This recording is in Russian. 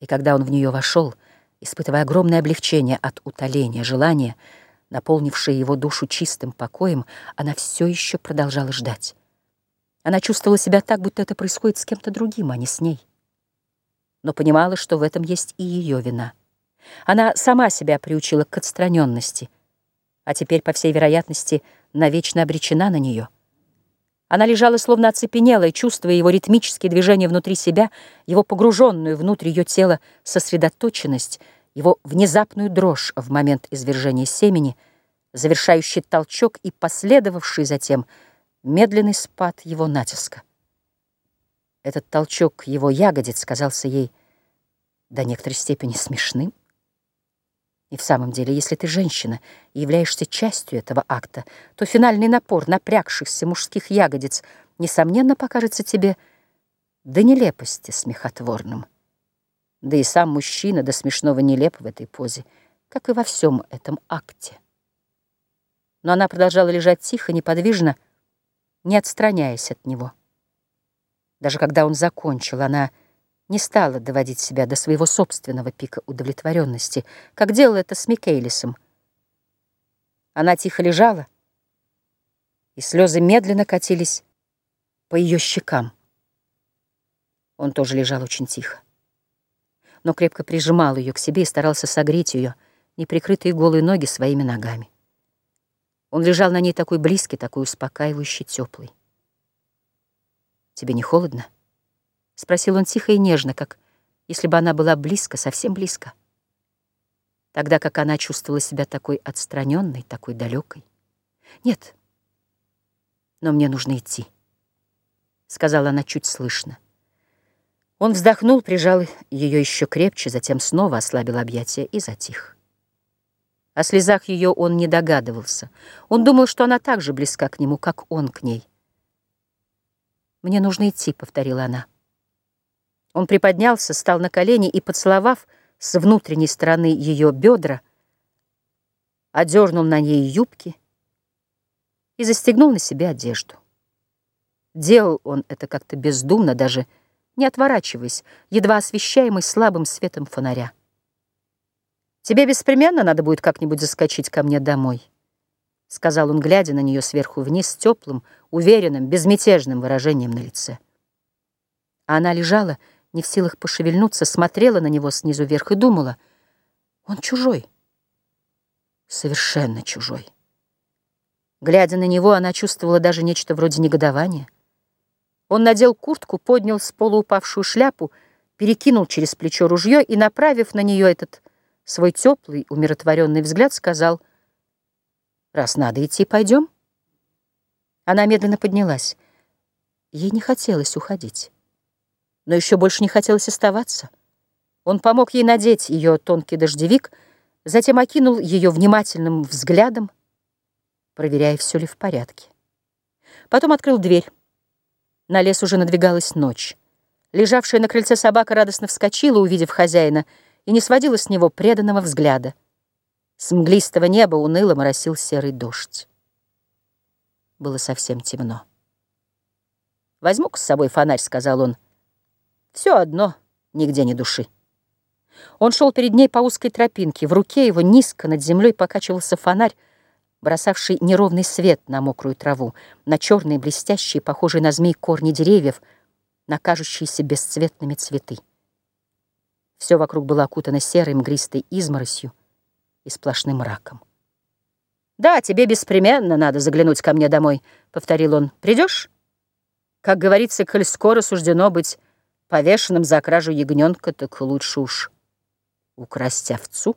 И когда он в нее вошел, испытывая огромное облегчение от утоления, желания, наполнившее его душу чистым покоем, она все еще продолжала ждать. Она чувствовала себя так, будто это происходит с кем-то другим, а не с ней. Но понимала, что в этом есть и ее вина. Она сама себя приучила к отстраненности, а теперь, по всей вероятности, навечно обречена на нее — она лежала словно оцепенелая, чувствуя его ритмические движения внутри себя, его погруженную внутрь ее тела сосредоточенность, его внезапную дрожь в момент извержения семени, завершающий толчок и последовавший затем медленный спад его натиска. Этот толчок его ягодиц казался ей до некоторой степени смешным. И в самом деле, если ты женщина и являешься частью этого акта, то финальный напор напрягшихся мужских ягодиц несомненно покажется тебе до нелепости смехотворным. Да и сам мужчина до смешного нелеп в этой позе, как и во всем этом акте. Но она продолжала лежать тихо, неподвижно, не отстраняясь от него. Даже когда он закончил, она не стала доводить себя до своего собственного пика удовлетворенности, как делала это с Микейлисом. Она тихо лежала, и слезы медленно катились по ее щекам. Он тоже лежал очень тихо, но крепко прижимал ее к себе и старался согреть ее неприкрытые голые ноги своими ногами. Он лежал на ней такой близкий, такой успокаивающий, теплый. «Тебе не холодно?» — спросил он тихо и нежно, как если бы она была близко, совсем близко. Тогда как она чувствовала себя такой отстраненной, такой далекой. «Нет, но мне нужно идти», — сказала она чуть слышно. Он вздохнул, прижал ее еще крепче, затем снова ослабил объятия и затих. О слезах ее он не догадывался. Он думал, что она так же близка к нему, как он к ней. «Мне нужно идти», — повторила она. Он приподнялся, стал на колени и, поцеловав с внутренней стороны ее бедра, одернул на ней юбки и застегнул на себе одежду. Делал он это как-то бездумно, даже не отворачиваясь, едва освещаемый слабым светом фонаря. «Тебе беспременно надо будет как-нибудь заскочить ко мне домой», — сказал он, глядя на нее сверху вниз с теплым, уверенным, безмятежным выражением на лице. А она лежала, не в силах пошевельнуться, смотрела на него снизу вверх и думала, он чужой, совершенно чужой. Глядя на него, она чувствовала даже нечто вроде негодования. Он надел куртку, поднял с пола упавшую шляпу, перекинул через плечо ружье и, направив на нее этот свой теплый, умиротворенный взгляд, сказал, «Раз надо идти, пойдем». Она медленно поднялась. Ей не хотелось уходить но еще больше не хотелось оставаться. Он помог ей надеть ее тонкий дождевик, затем окинул ее внимательным взглядом, проверяя, все ли в порядке. Потом открыл дверь. На лес уже надвигалась ночь. Лежавшая на крыльце собака радостно вскочила, увидев хозяина, и не сводила с него преданного взгляда. С мглистого неба уныло моросил серый дождь. Было совсем темно. «Возьму-ка с собой фонарь», — сказал он, — все одно, нигде ни души. Он шел перед ней по узкой тропинке. В руке его низко над землей покачивался фонарь, бросавший неровный свет на мокрую траву, на черные блестящие, похожие на змей корни деревьев, на кажущиеся бесцветными цветы. Все вокруг было окутано серой мгристой изморосью и сплошным мраком. «Да, тебе беспременно надо заглянуть ко мне домой», — повторил он. «Придешь?» Как говорится, коль скоро суждено быть повешенным за кражу ягненка, так лучше уж украсть овцу.